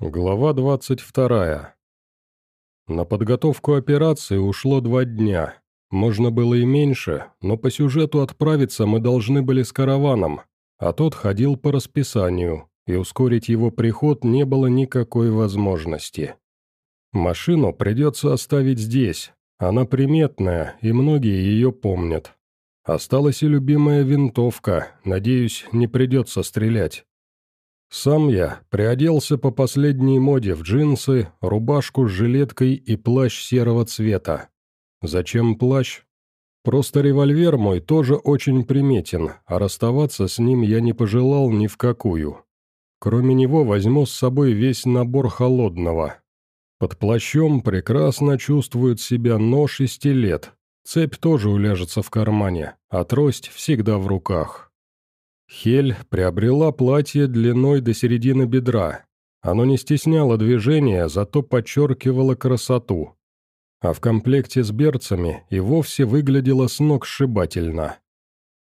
Глава 22. На подготовку операции ушло два дня. Можно было и меньше, но по сюжету отправиться мы должны были с караваном, а тот ходил по расписанию, и ускорить его приход не было никакой возможности. Машину придется оставить здесь, она приметная, и многие ее помнят. Осталась и любимая винтовка, надеюсь, не придется стрелять. Сам я приоделся по последней моде в джинсы, рубашку с жилеткой и плащ серого цвета. Зачем плащ? Просто револьвер мой тоже очень приметен, а расставаться с ним я не пожелал ни в какую. Кроме него возьму с собой весь набор холодного. Под плащом прекрасно чувствует себя нож и стилет. Цепь тоже уляжется в кармане, а трость всегда в руках. Хель приобрела платье длиной до середины бедра. Оно не стесняло движения, зато подчеркивало красоту. А в комплекте с берцами и вовсе выглядело с ног сшибательно.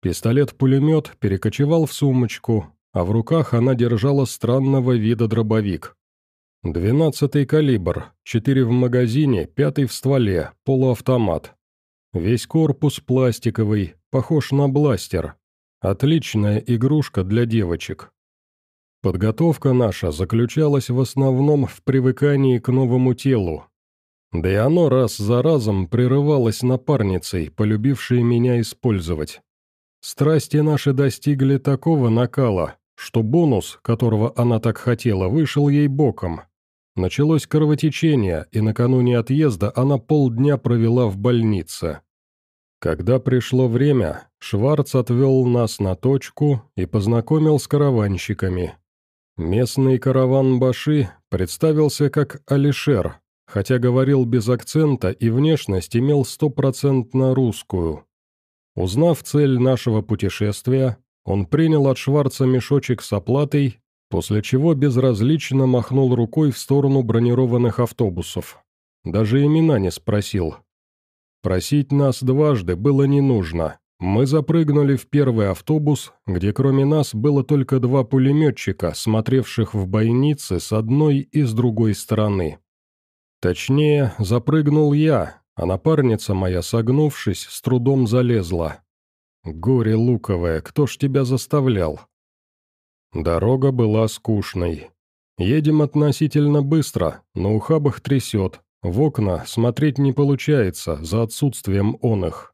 Пистолет-пулемет перекочевал в сумочку, а в руках она держала странного вида дробовик. Двенадцатый калибр, четыре в магазине, пятый в стволе, полуавтомат. Весь корпус пластиковый, похож на бластер, Отличная игрушка для девочек. Подготовка наша заключалась в основном в привыкании к новому телу. Да и оно раз за разом прерывалось напарницей, полюбившей меня использовать. Страсти наши достигли такого накала, что бонус, которого она так хотела, вышел ей боком. Началось кровотечение, и накануне отъезда она полдня провела в больнице. Когда пришло время, Шварц отвел нас на точку и познакомил с караванщиками. Местный караван Баши представился как Алишер, хотя говорил без акцента и внешность имел стопроцентно русскую. Узнав цель нашего путешествия, он принял от Шварца мешочек с оплатой, после чего безразлично махнул рукой в сторону бронированных автобусов. Даже имена не спросил, Просить нас дважды было не нужно. Мы запрыгнули в первый автобус, где кроме нас было только два пулеметчика, смотревших в бойницы с одной и с другой стороны. Точнее, запрыгнул я, а напарница моя, согнувшись, с трудом залезла. «Горе луковое, кто ж тебя заставлял?» Дорога была скучной. Едем относительно быстро, на ухабах трясет, в окна смотреть не получается, за отсутствием он их.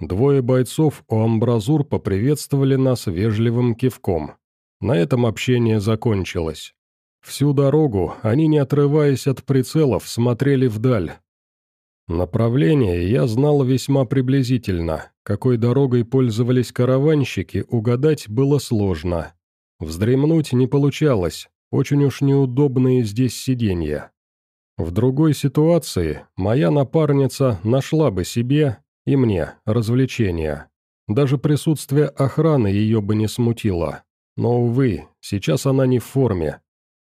Двое бойцов у амбразур поприветствовали нас вежливым кивком. На этом общение закончилось. Всю дорогу они, не отрываясь от прицелов, смотрели вдаль. Направление я знал весьма приблизительно. Какой дорогой пользовались караванщики, угадать было сложно. Вздремнуть не получалось, очень уж неудобные здесь сиденья. В другой ситуации моя напарница нашла бы себе и мне развлечения. Даже присутствие охраны ее бы не смутило. Но, увы, сейчас она не в форме.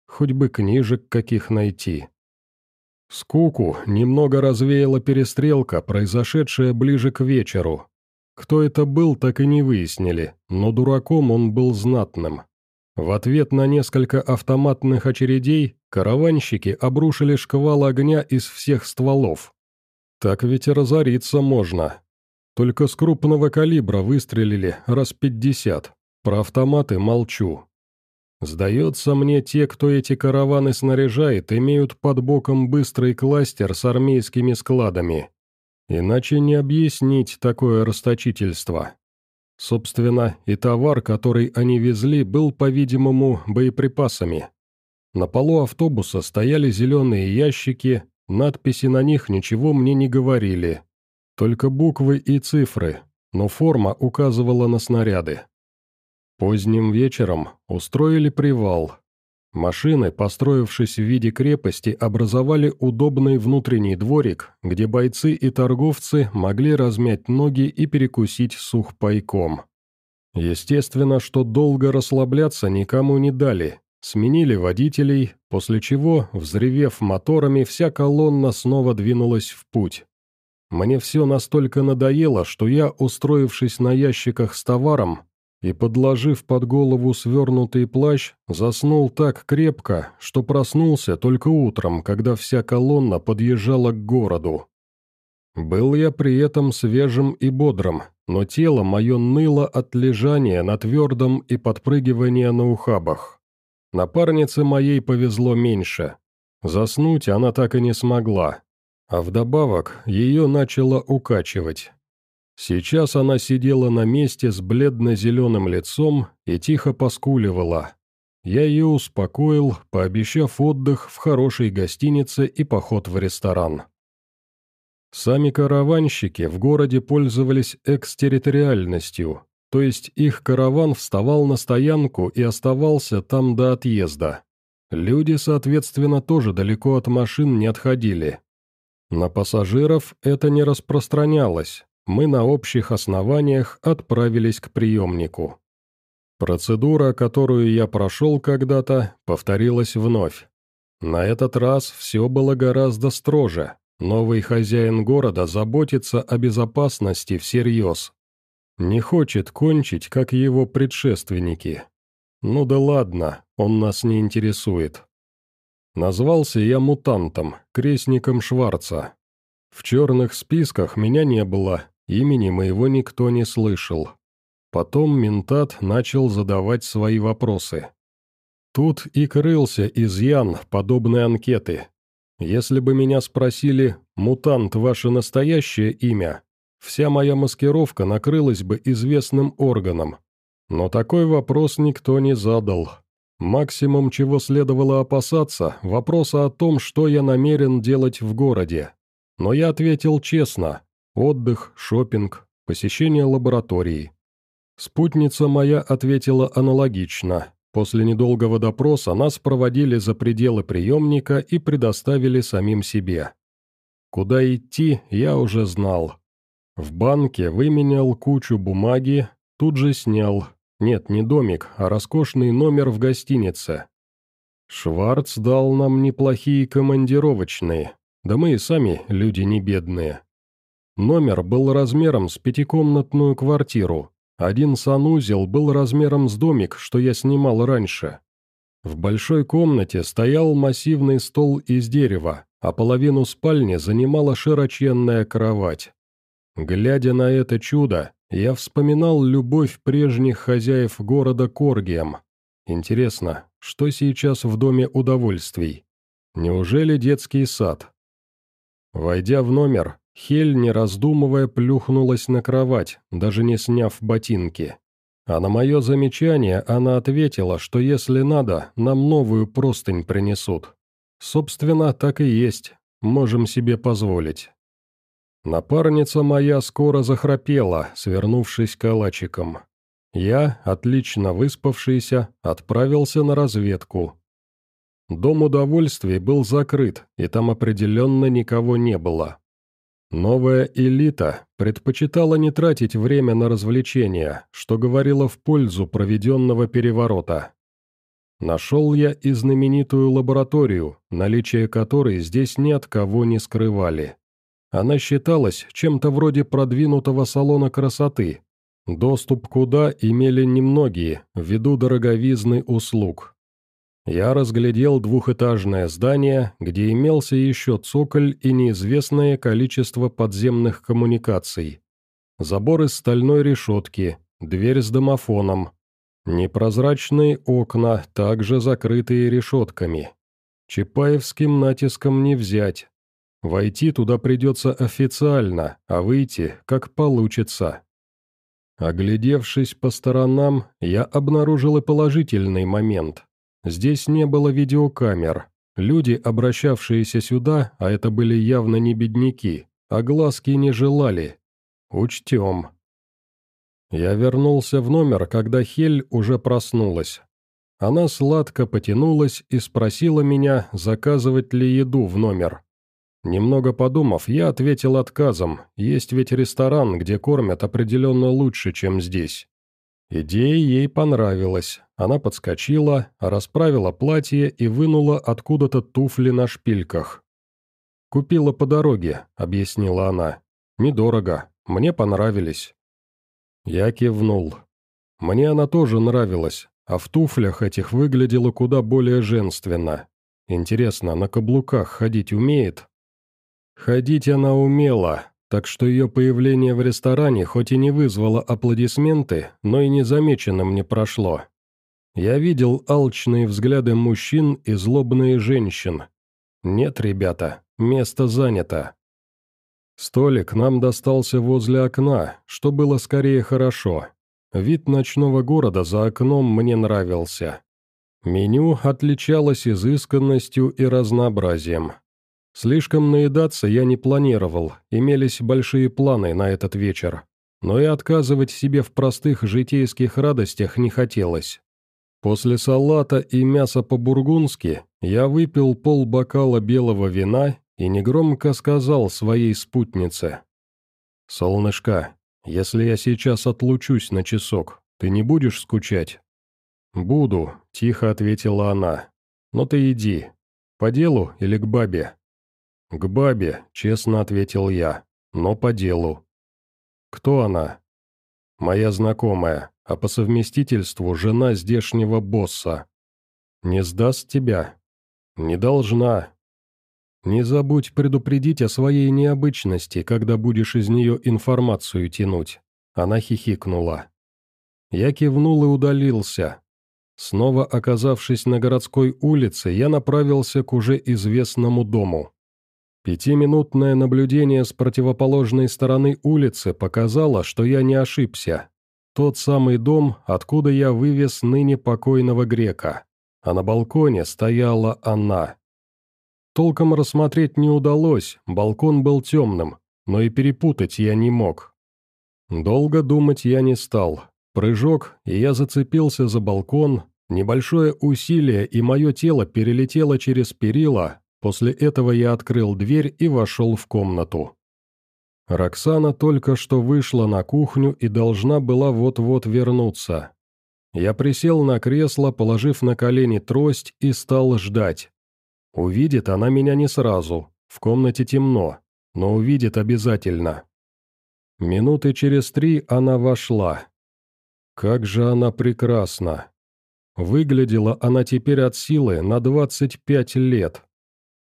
Хоть бы книжек каких найти. Скуку немного развеяла перестрелка, произошедшая ближе к вечеру. Кто это был, так и не выяснили, но дураком он был знатным. В ответ на несколько автоматных очередей караванщики обрушили шквал огня из всех стволов. Так ведь разориться можно. Только с крупного калибра выстрелили раз пятьдесят. Про автоматы молчу. Сдается мне, те, кто эти караваны снаряжает, имеют под боком быстрый кластер с армейскими складами. Иначе не объяснить такое расточительство. Собственно, и товар, который они везли, был, по-видимому, боеприпасами. На полу автобуса стояли зеленые ящики, надписи на них ничего мне не говорили. Только буквы и цифры, но форма указывала на снаряды. Поздним вечером устроили привал, Машины, построившись в виде крепости, образовали удобный внутренний дворик, где бойцы и торговцы могли размять ноги и перекусить сухпайком. Естественно, что долго расслабляться никому не дали. Сменили водителей, после чего, взревев моторами, вся колонна снова двинулась в путь. Мне все настолько надоело, что я, устроившись на ящиках с товаром, и, подложив под голову свернутый плащ, заснул так крепко, что проснулся только утром, когда вся колонна подъезжала к городу. Был я при этом свежим и бодрым, но тело мое ныло от лежания на твердом и подпрыгивания на ухабах. Напарнице моей повезло меньше. Заснуть она так и не смогла, а вдобавок ее начало укачивать. Сейчас она сидела на месте с бледно-зеленым лицом и тихо поскуливала. Я ее успокоил, пообещав отдых в хорошей гостинице и поход в ресторан. Сами караванщики в городе пользовались экстерриториальностью, то есть их караван вставал на стоянку и оставался там до отъезда. Люди, соответственно, тоже далеко от машин не отходили. На пассажиров это не распространялось, мы на общих основаниях отправились к приемнику. Процедура, которую я прошел когда-то, повторилась вновь. На этот раз все было гораздо строже. Новый хозяин города заботится о безопасности всерьез. Не хочет кончить, как его предшественники. Ну да ладно, он нас не интересует. Назвался я мутантом, крестником Шварца. В черных списках меня не было, имени моего никто не слышал. Потом ментат начал задавать свои вопросы. Тут и крылся изъян подобной анкеты, если бы меня спросили «Мутант, ваше настоящее имя?», вся моя маскировка накрылась бы известным органом. Но такой вопрос никто не задал. Максимум, чего следовало опасаться, вопроса о том, что я намерен делать в городе. Но я ответил честно. Отдых, шопинг, посещение лаборатории. Спутница моя ответила аналогично. После недолгого допроса нас проводили за пределы приемника и предоставили самим себе. Куда идти, я уже знал. В банке выменял кучу бумаги, тут же снял. Нет, не домик, а роскошный номер в гостинице. Шварц дал нам неплохие командировочные, да мы и сами люди не бедные. Номер был размером с пятикомнатную квартиру, один санузел был размером с домик, что я снимал раньше. В большой комнате стоял массивный стол из дерева, а половину спальни занимала широченная кровать. Глядя на это чудо, я вспоминал любовь прежних хозяев города Коргием. Интересно, что сейчас в доме удовольствий? Неужели детский сад? Войдя в номер, Хель, не раздумывая, плюхнулась на кровать, даже не сняв ботинки. А на мое замечание она ответила, что если надо, нам новую простынь принесут. Собственно, так и есть, можем себе позволить. Напарница моя скоро захрапела, свернувшись калачиком. Я, отлично выспавшийся, отправился на разведку. Дом удовольствий был закрыт, и там определенно никого не было. Новая элита предпочитала не тратить время на развлечения, что говорило в пользу проведенного переворота. Нашел я и знаменитую лабораторию, наличие которой здесь ни от кого не скрывали. Она считалась чем-то вроде продвинутого салона красоты, доступ куда имели немногие, ввиду дороговизны услуг. Я разглядел двухэтажное здание, где имелся еще цоколь и неизвестное количество подземных коммуникаций. Забор из стальной решетки, дверь с домофоном. Непрозрачные окна, также закрытые решетками. Чапаевским натиском не взять. Войти туда придется официально, а выйти, как получится. Оглядевшись по сторонам, я обнаружил и положительный момент – Здесь не было видеокамер. Люди, обращавшиеся сюда, а это были явно не бедняки, а глазки не желали. Учтем. Я вернулся в номер, когда Хель уже проснулась. Она сладко потянулась и спросила меня, заказывать ли еду в номер. Немного подумав, я ответил отказом, есть ведь ресторан, где кормят определенно лучше, чем здесь. Идея ей понравилась. Она подскочила, расправила платье и вынула откуда-то туфли на шпильках. «Купила по дороге», — объяснила она. «Недорого. Мне понравились». Я кивнул. Мне она тоже нравилась, а в туфлях этих выглядела куда более женственно. Интересно, на каблуках ходить умеет? Ходить она умела, так что ее появление в ресторане хоть и не вызвало аплодисменты, но и незамеченным не прошло. Я видел алчные взгляды мужчин и злобные женщин. Нет, ребята, место занято. Столик нам достался возле окна, что было скорее хорошо. Вид ночного города за окном мне нравился. Меню отличалось изысканностью и разнообразием. Слишком наедаться я не планировал, имелись большие планы на этот вечер. Но и отказывать себе в простых житейских радостях не хотелось. После салата и мяса по-бургундски я выпил полбокала белого вина и негромко сказал своей спутнице. «Солнышко, если я сейчас отлучусь на часок, ты не будешь скучать?» «Буду», — тихо ответила она. «Но ты иди. По делу или к бабе?» «К бабе», — честно ответил я, — «но по делу». «Кто она?» «Моя знакомая, а по совместительству жена здешнего босса. Не сдаст тебя?» «Не должна». «Не забудь предупредить о своей необычности, когда будешь из нее информацию тянуть». Она хихикнула. Я кивнул и удалился, Снова оказавшись на городской улице, я направился к уже известному дому. Пятиминутное наблюдение с противоположной стороны улицы показало, что я не ошибся. Тот самый дом, откуда я вывез ныне покойного грека. А на балконе стояла она. Толком рассмотреть не удалось, балкон был темным, но и перепутать я не мог. Долго думать я не стал. Прыжок, и я зацепился за балкон, Небольшое усилие, и мое тело перелетело через перила, после этого я открыл дверь и вошел в комнату. Роксана только что вышла на кухню и должна была вот-вот вернуться. Я присел на кресло, положив на колени трость, и стал ждать. Увидит она меня не сразу, в комнате темно, но увидит обязательно. Минуты через три она вошла. Как же она прекрасна! Выглядела она теперь от силы на 25 лет.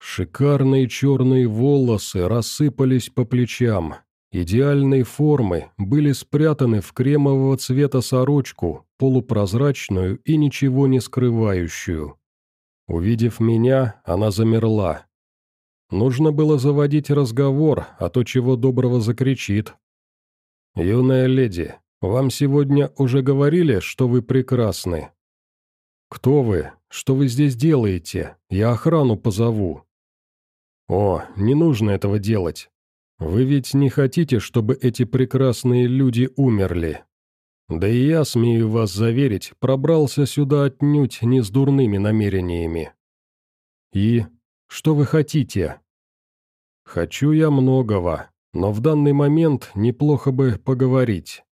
Шикарные черные волосы рассыпались по плечам. Идеальной формы были спрятаны в кремового цвета сорочку, полупрозрачную и ничего не скрывающую. Увидев меня, она замерла. Нужно было заводить разговор, а то чего доброго закричит. «Юная леди, вам сегодня уже говорили, что вы прекрасны?» «Кто вы? Что вы здесь делаете? Я охрану позову». «О, не нужно этого делать. Вы ведь не хотите, чтобы эти прекрасные люди умерли. Да и я, смею вас заверить, пробрался сюда отнюдь не с дурными намерениями». «И? Что вы хотите?» «Хочу я многого, но в данный момент неплохо бы поговорить».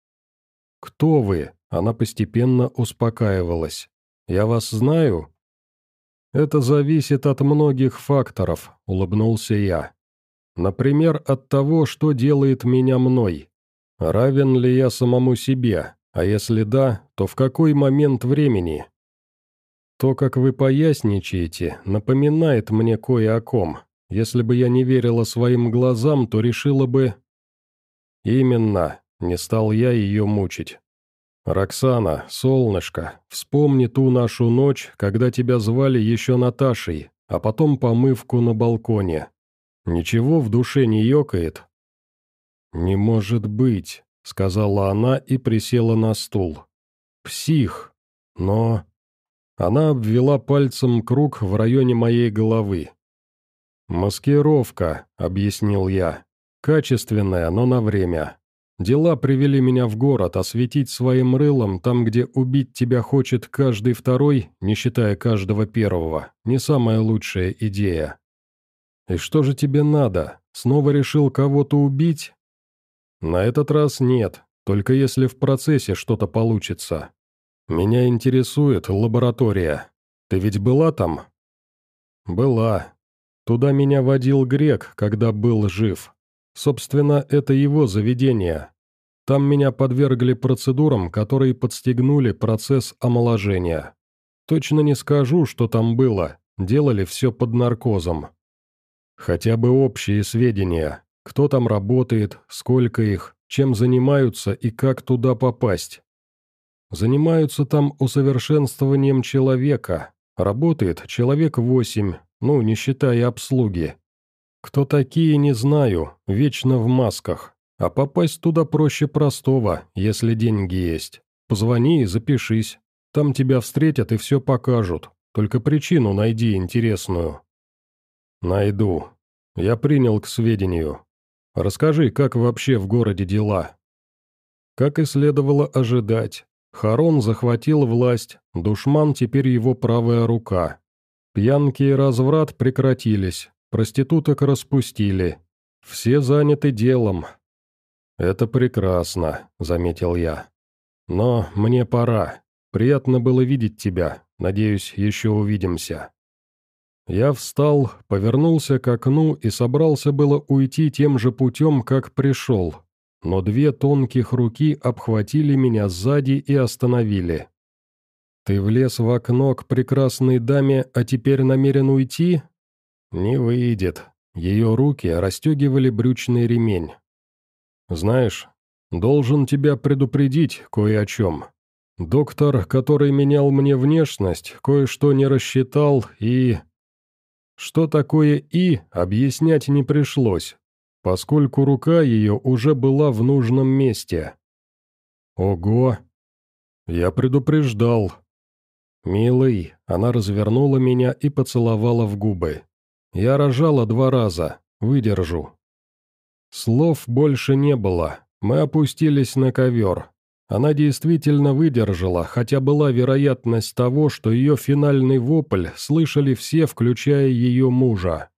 «Кто вы?» Она постепенно успокаивалась. Я вас знаю?» «Это зависит от многих факторов», — улыбнулся я. «Например, от того, что делает меня мной. Равен ли я самому себе, а если да, то в какой момент времени?» «То, как вы поясничаете, напоминает мне кое о ком. Если бы я не верила своим глазам, то решила бы...» «Именно», — не стал я ее мучить. «Роксана, солнышко, вспомни ту нашу ночь, когда тебя звали еще Наташей, а потом помывку на балконе. Ничего в душе не ёкает?» «Не может быть», — сказала она и присела на стул. «Псих. Но...» Она обвела пальцем круг в районе моей головы. «Маскировка», — объяснил я. «Качественная, но на время. Дела привели меня в город, осветить своим рылом там, где убить тебя хочет каждый второй, не считая каждого первого, не самая лучшая идея. И что же тебе надо? Снова решил кого-то убить? На этот раз нет, только если в процессе что-то получится. Меня интересует лаборатория. Ты ведь была там? Была. Туда меня водил грек, когда был жив. Собственно, это его заведение. Там меня подвергли процедурам, которые подстегнули процесс омоложения. Точно не скажу, что там было, делали все под наркозом. Хотя бы общие сведения, кто там работает, сколько их, чем занимаются и как туда попасть. Занимаются там усовершенствованием человека. Работает человек восемь, ну, не считая обслуги. Кто такие, не знаю, вечно в масках. А попасть туда проще простого, если деньги есть. Позвони и запишись. Там тебя встретят и все покажут. Только причину найди интересную». «Найду. Я принял к сведению. Расскажи, как вообще в городе дела?» Как и следовало ожидать, Харон захватил власть, душман теперь его правая рука. Пьянки и разврат прекратились, проституток распустили. Все заняты делом. «Это прекрасно», — заметил я. «Но мне пора. Приятно было видеть тебя. Надеюсь, еще увидимся». Я встал, повернулся к окну и собрался было уйти тем же путем, как пришел, но две тонких руки обхватили меня сзади и остановили. «Ты влез в окно к прекрасной даме, а теперь намерен уйти?» «Не выйдет». Ее руки расстегивали брючный ремень. «Знаешь, должен тебя предупредить кое о чем. Доктор, который менял мне внешность, кое-что не рассчитал и...» Что такое «и» объяснять не пришлось, поскольку рука ее уже была в нужном месте. «Ого! Я предупреждал!» «Милый», она развернула меня и поцеловала в губы. «Я рожала два раза, выдержу». Слов больше не было, мы опустились на ковер. Она действительно выдержала, хотя была вероятность того, что ее финальный вопль слышали все, включая ее мужа.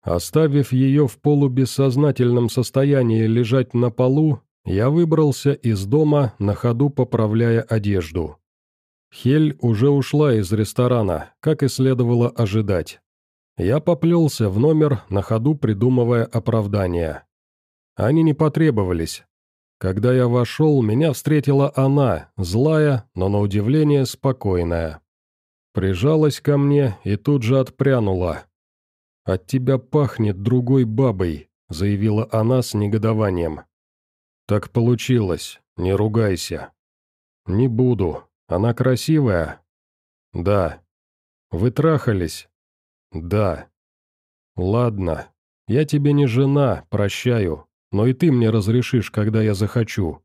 Оставив ее в полубессознательном состоянии лежать на полу, я выбрался из дома, на ходу поправляя одежду. Хель уже ушла из ресторана, как и следовало ожидать. Я поплелся в номер, на ходу придумывая оправдания. Они не потребовались. Когда я вошел, меня встретила она, злая, но на удивление спокойная. Прижалась ко мне и тут же отпрянула. «От тебя пахнет другой бабой», — заявила она с негодованием. «Так получилось, не ругайся». «Не буду. Она красивая?» «Да». «Вы трахались?» «Да». «Ладно. Я тебе не жена, прощаю, но и ты мне разрешишь, когда я захочу.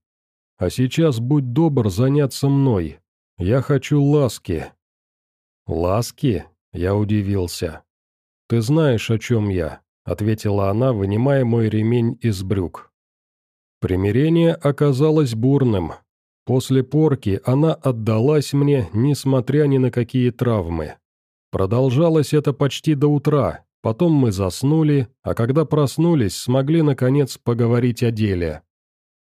А сейчас будь добр заняться мной. Я хочу ласки». «Ласки?» — я удивился. «Ты знаешь, о чем я», — ответила она, вынимая мой ремень из брюк. Примирение оказалось бурным. После порки она отдалась мне, несмотря ни на какие травмы. Продолжалось это почти до утра, потом мы заснули, а когда проснулись, смогли, наконец, поговорить о деле.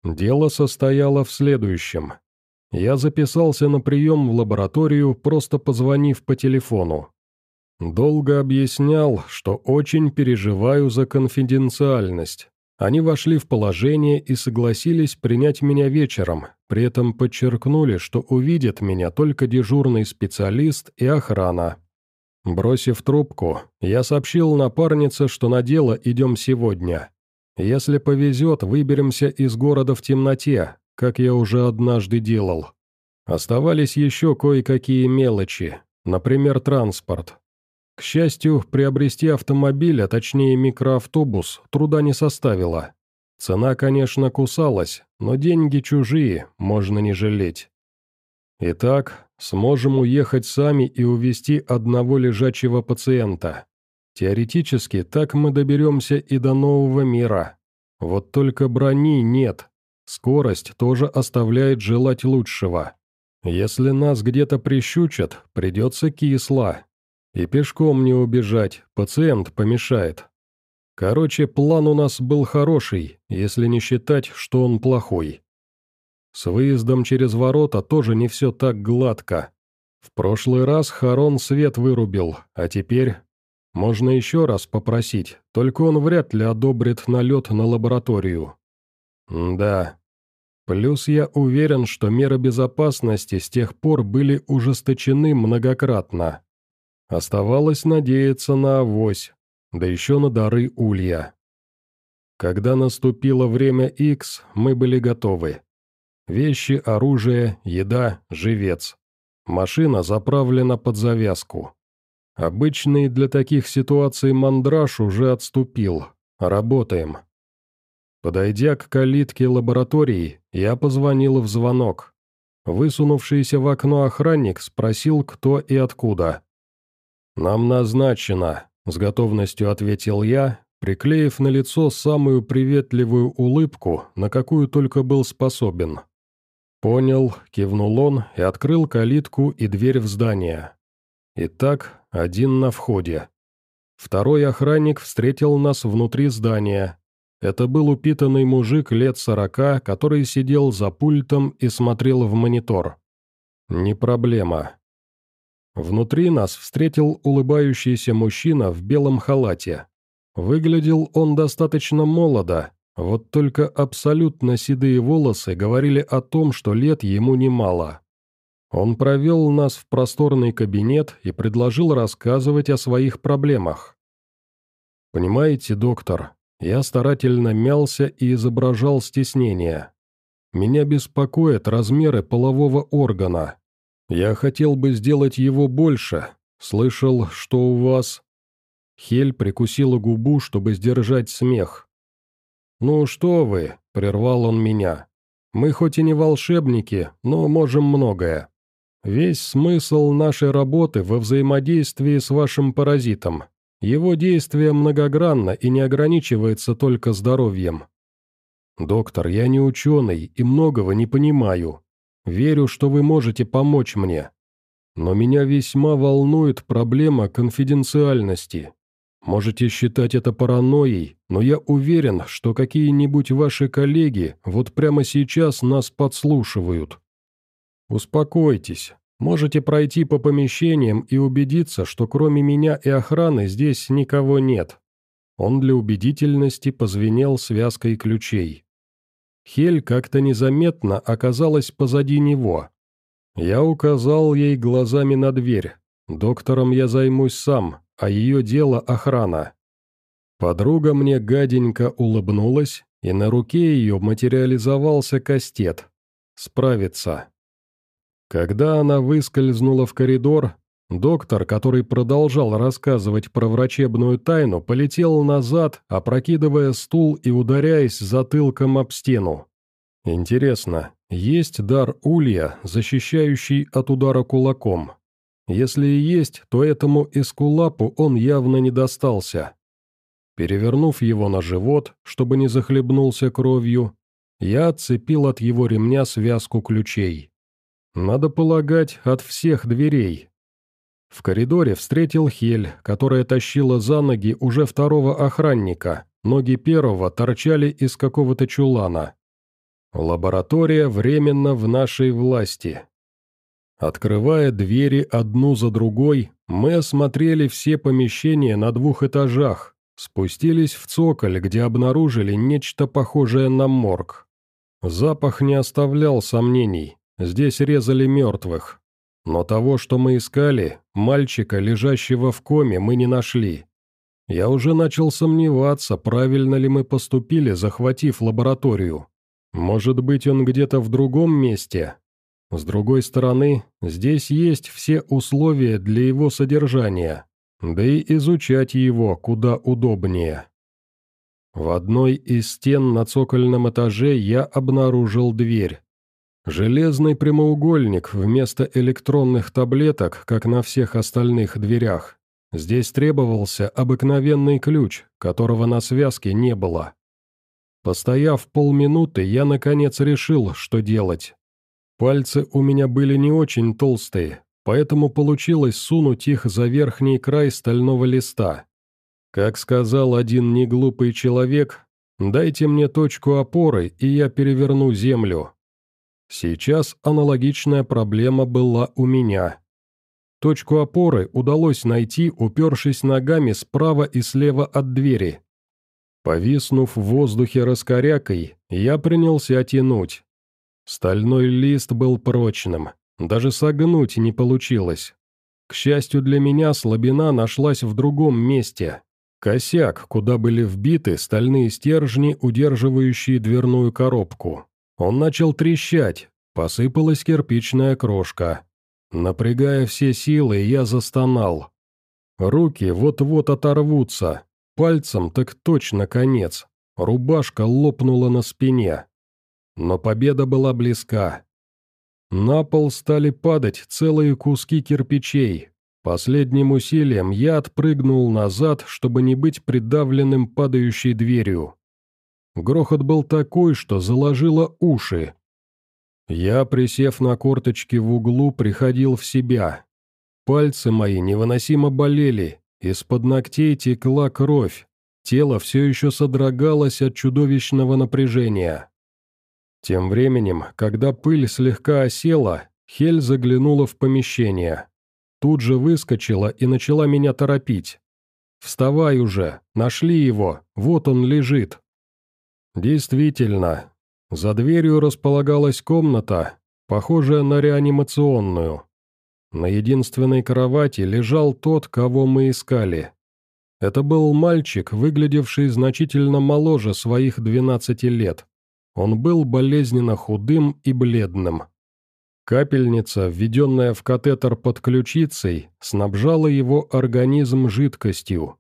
Дело состояло в следующем. Я записался на прием в лабораторию, просто позвонив по телефону. Долго объяснял, что очень переживаю за конфиденциальность. Они вошли в положение и согласились принять меня вечером, при этом подчеркнули, что увидят меня только дежурный специалист и охрана. Бросив трубку, я сообщил напарнице, что на дело идем сегодня. Если повезет, выберемся из города в темноте, как я уже однажды делал. Оставались еще кое-какие мелочи, например, транспорт. К счастью, приобрести автомобиль, а точнее микроавтобус, труда не составило. Цена, конечно, кусалась, но деньги чужие, можно не жалеть. Итак, сможем уехать сами и увезти одного лежачего пациента. Теоретически, так мы доберемся и до нового мира. Вот только брони нет. Скорость тоже оставляет желать лучшего. Если нас где-то прищучат, придется кисло, и пешком не убежать, пациент помешает. Короче, план у нас был хороший, если не считать, что он плохой. С выездом через ворота тоже не все так гладко. В прошлый раз Харон свет вырубил, а теперь... Можно еще раз попросить, только он вряд ли одобрит налет на лабораторию. да. Плюс я уверен, что меры безопасности с тех пор были ужесточены многократно. Оставалось надеяться на авось, да еще на дары улья. Когда наступило время X, мы были готовы. Вещи, оружие, еда, живец. Машина заправлена под завязку. Обычный для таких ситуаций мандраж уже отступил. Работаем. Подойдя к калитке лаборатории, я позвонил в звонок. Высунувшийся в окно охранник спросил, кто и откуда. «Нам назначено», — с готовностью ответил я, приклеив на лицо самую приветливую улыбку, на какую только был способен. «Понял», — кивнул он и открыл калитку и дверь в здание. Итак, один на входе. Второй охранник встретил нас внутри здания. Это был упитанный мужик лет сорока, который сидел за пультом и смотрел в монитор. Не проблема. Внутри нас встретил улыбающийся мужчина в белом халате. Выглядел он достаточно молодо, вот только абсолютно седые волосы говорили о том, что лет ему немало. Он провел нас в просторный кабинет и предложил рассказывать о своих проблемах. «Понимаете, доктор, я старательно мялся и изображал стеснение. Меня беспокоят размеры полового органа. Я хотел бы сделать его больше. Слышал, что у вас...» Хель прикусила губу, чтобы сдержать смех. «Ну что вы», — прервал он меня. «Мы хоть и не волшебники, но можем многое. Весь смысл нашей работы во взаимодействии с вашим паразитом. Его действие многогранно и не ограничивается только здоровьем. Доктор, я не ученый и многого не понимаю. Верю, что вы можете помочь мне. Но меня весьма волнует проблема конфиденциальности. Можете считать это паранойей, но я уверен, что какие-нибудь ваши коллеги вот прямо сейчас нас подслушивают. «Успокойтесь. Можете пройти по помещениям и убедиться, что кроме меня и охраны здесь никого нет». Он для убедительности позвенел связкой ключей. Хель как-то незаметно оказалась позади него. Я указал ей глазами на дверь. Доктором я займусь сам, а ее дело охрана. Подруга мне гаденько улыбнулась, и на руке ее материализовался кастет. Справится. Когда она выскользнула в коридор, доктор, который продолжал рассказывать про врачебную тайну, полетел назад, опрокидывая стул и ударяясь затылком об стену. Интересно, есть дар улья, защищающий от удара кулаком? Если и есть, то этому эскулапу он явно не достался. Перевернув его на живот, чтобы не захлебнулся кровью, я отцепил от его ремня связку ключей. Надо полагать, от всех дверей. В коридоре встретил Хель, которая тащила за ноги уже второго охранника. Ноги первого торчали из какого-то чулана. Лаборатория временно в нашей власти. Открывая двери одну за другой, мы осмотрели все помещения на двух этажах, спустились в цоколь, где обнаружили нечто похожее на морг. Запах не оставлял сомнений. Здесь резали мертвых. Но того, что мы искали, мальчика, лежащего в коме, мы не нашли. Я уже начал сомневаться, правильно ли мы поступили, захватив лабораторию. Может быть, он где-то в другом месте? С другой стороны, здесь есть все условия для его содержания, да и изучать его куда удобнее. В одной из стен на цокольном этаже я обнаружил дверь. Железный прямоугольник вместо электронных таблеток, как на всех остальных дверях. Здесь требовался обыкновенный ключ, которого на связке не было. Постояв полминуты, я наконец решил, что делать. Пальцы у меня были не очень толстые, поэтому получилось сунуть их за верхний край стального листа. Как сказал один неглупый человек, «Дайте мне точку опоры, и я переверну землю». Сейчас аналогичная проблема была у меня. Точку опоры удалось найти, упершись ногами справа и слева от двери. Повиснув в воздухе раскорякой, я принялся тянуть. Стальной лист был прочным, даже согнуть не получилось. К счастью для меня, слабина нашлась в другом месте. Косяк, куда были вбиты стальные стержни, удерживающие дверную коробку. Он начал трещать, посыпалась кирпичная крошка. Напрягая все силы, я застонал. Руки вот-вот оторвутся, пальцем так точно конец. Рубашка лопнула на спине. Но победа была близка. На пол стали падать целые куски кирпичей. Последним усилием я отпрыгнул назад, чтобы не быть придавленным падающей дверью. Грохот был такой, что заложило уши. Я, присев на корточки в углу, приходил в себя. Пальцы мои невыносимо болели, из-под ногтей текла кровь, тело все еще содрогалось от чудовищного напряжения. Тем временем, когда пыль слегка осела, Хель заглянула в помещение. Тут же выскочила и начала меня торопить. «Вставай уже! Нашли его! Вот он лежит!» Действительно, за дверью располагалась комната, похожая на реанимационную. На единственной кровати лежал тот, кого мы искали. Это был мальчик, выглядевший значительно моложе своих 12 лет. Он был болезненно худым и бледным. Капельница, введенная в катетер под ключицей, снабжала его организм жидкостью.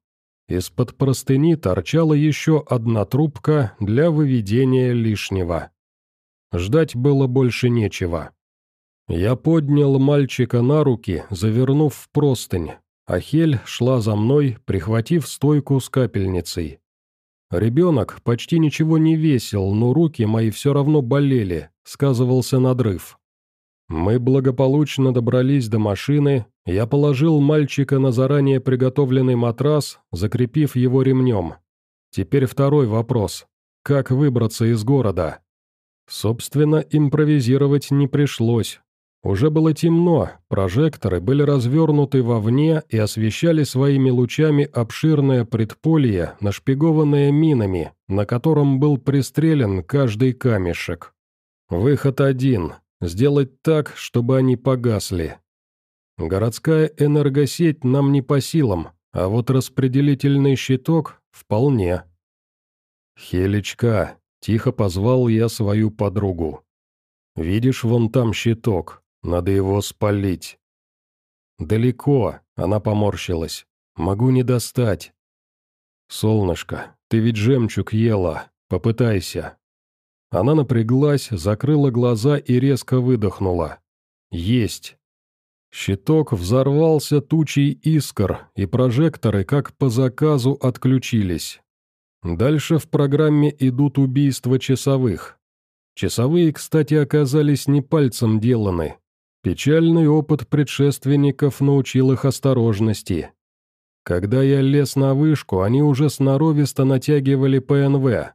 Из-под простыни торчала еще одна трубка для выведения лишнего. Ждать было больше нечего. Я поднял мальчика на руки, завернув в простынь, а Хель шла за мной, прихватив стойку с капельницей. Ребенок почти ничего не весил, но руки мои все равно болели, сказывался надрыв. Мы благополучно добрались до машины, я положил мальчика на заранее приготовленный матрас, закрепив его ремнем. Теперь второй вопрос. Как выбраться из города? Собственно, импровизировать не пришлось. Уже было темно, прожекторы были развернуты вовне и освещали своими лучами обширное предполье, нашпигованное минами, на котором был пристрелен каждый камешек. Выход один – сделать так, чтобы они погасли. Городская энергосеть нам не по силам, а вот распределительный щиток – вполне. «Хелечка», – тихо позвал я свою подругу. «Видишь вон там щиток?» Надо его спалить. Далеко, она поморщилась. Могу не достать. Солнышко, ты ведь жемчуг ела. Попытайся. Она напряглась, закрыла глаза и резко выдохнула. Есть. Щиток взорвался тучей искр, и прожекторы, как по заказу, отключились. Дальше в программе идут убийства часовых. Часовые, кстати, оказались не пальцем деланы. Печальный опыт предшественников научил их осторожности. Когда я лез на вышку, они уже сноровисто натягивали ПНВ.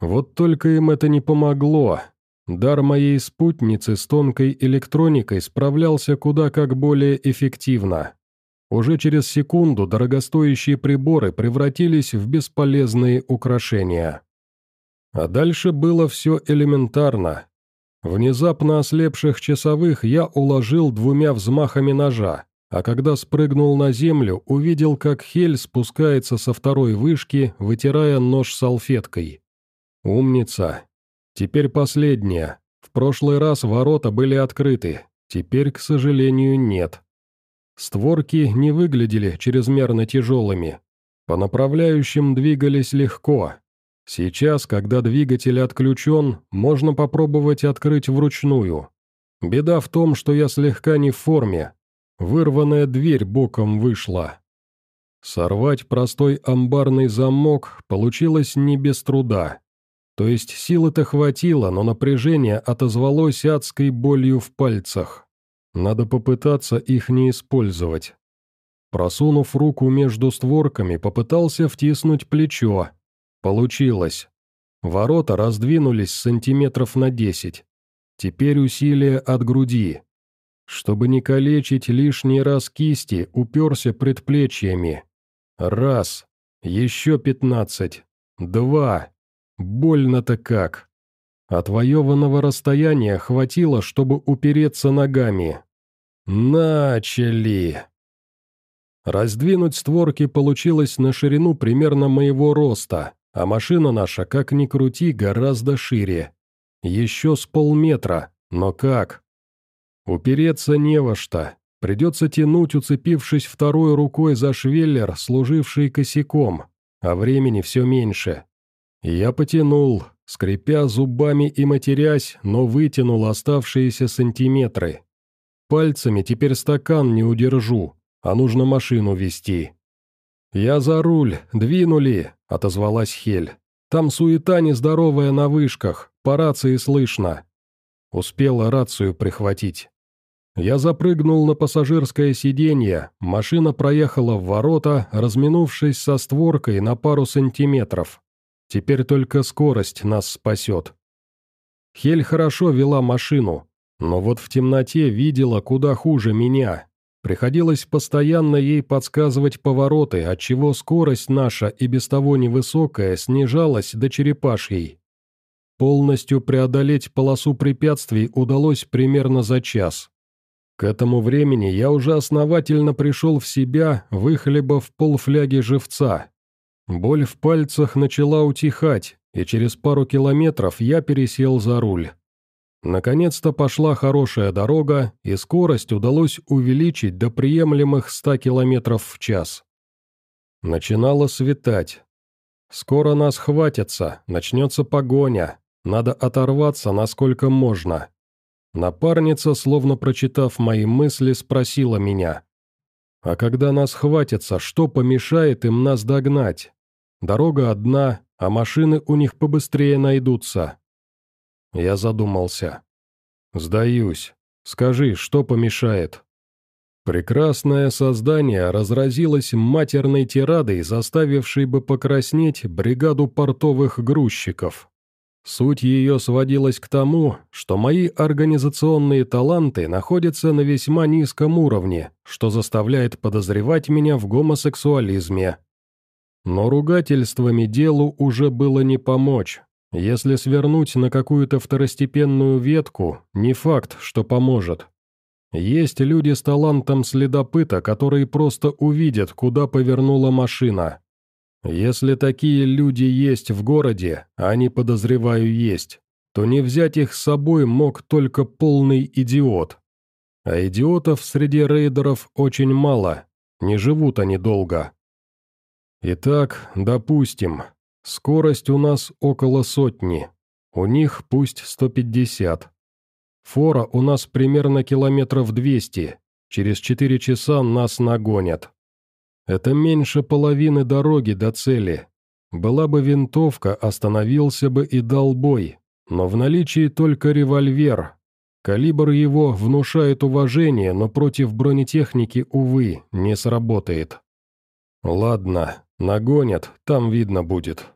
Вот только им это не помогло. Дар моей спутницы с тонкой электроникой справлялся куда как более эффективно. Уже через секунду дорогостоящие приборы превратились в бесполезные украшения. А дальше было все элементарно. Внезапно ослепших часовых я уложил двумя взмахами ножа, а когда спрыгнул на землю, увидел, как Хель спускается со второй вышки, вытирая нож салфеткой. «Умница. Теперь последняя. В прошлый раз ворота были открыты, теперь, к сожалению, нет». Створки не выглядели чрезмерно тяжелыми. По направляющим двигались легко, Сейчас, когда двигатель отключен, можно попробовать открыть вручную. Беда в том, что я слегка не в форме. Вырванная дверь боком вышла. Сорвать простой амбарный замок получилось не без труда. То есть силы-то хватило, но напряжение отозвалось адской болью в пальцах. Надо попытаться их не использовать. Просунув руку между створками, попытался втиснуть плечо, Получилось. Ворота раздвинулись сантиметров на десять. Теперь усилие от груди. Чтобы не калечить лишний раз кисти, уперся предплечьями. Раз. Еще пятнадцать. Два. Больно-то как. Отвоеванного расстояния хватило, чтобы упереться ногами. Начали. Раздвинуть створки получилось на ширину примерно моего роста, а машина наша, как ни крути, гораздо шире. Еще с полметра, но как? Упереться не во что. Придется тянуть, уцепившись второй рукой за швеллер, служивший косяком, а времени все меньше. Я потянул, скрипя зубами и матерясь, но вытянул оставшиеся сантиметры. Пальцами теперь стакан не удержу, а нужно машину вести. «Я за руль, двинули», — отозвалась Хель. «Там суета нездоровая на вышках, по рации слышно». Успела рацию прихватить. Я запрыгнул на пассажирское сиденье, машина проехала в ворота, разминувшись со створкой на пару сантиметров. Теперь только скорость нас спасет. Хель хорошо вела машину, но вот в темноте видела куда хуже меня. Приходилось постоянно ей подсказывать повороты, отчего скорость наша и без того невысокая снижалась до черепашьей. Полностью преодолеть полосу препятствий удалось примерно за час. К этому времени я уже основательно пришел в себя, выхлебав полфляги живца. Боль в пальцах начала утихать, и через пару километров я пересел за руль. Наконец-то пошла хорошая дорога, и скорость удалось увеличить до приемлемых 100 километров в час. Начинало светать. Скоро нас хватится, начнется погоня, надо оторваться насколько можно. Напарница, словно прочитав мои мысли, спросила меня. «А когда нас хватится, что помешает им нас догнать? Дорога одна, а машины у них побыстрее найдутся». Я задумался. «Сдаюсь. Скажи, что помешает?» Прекрасное создание разразилось матерной тирадой, заставившей бы покраснеть бригаду портовых грузчиков. Суть ее сводилась к тому, что мои организационные таланты находятся на весьма низком уровне, что заставляет подозревать меня в гомосексуализме. Но ругательствами делу уже было не помочь. Если свернуть на какую-то второстепенную ветку, не факт, что поможет. Есть люди с талантом следопыта, которые просто увидят, куда повернула машина. Если такие люди есть в городе, а они, подозреваю, есть, то не взять их с собой мог только полный идиот. А идиотов среди рейдеров очень мало, не живут они долго. Итак, допустим, скорость у нас около сотни, у них пусть 150. Фора у нас примерно километров 200, через 4 часа нас нагонят. Это меньше половины дороги до цели. Была бы винтовка, остановился бы и дал бой, но в наличии только револьвер. Калибр его внушает уважение, но против бронетехники, увы, не сработает. Ладно, нагонят, там видно будет.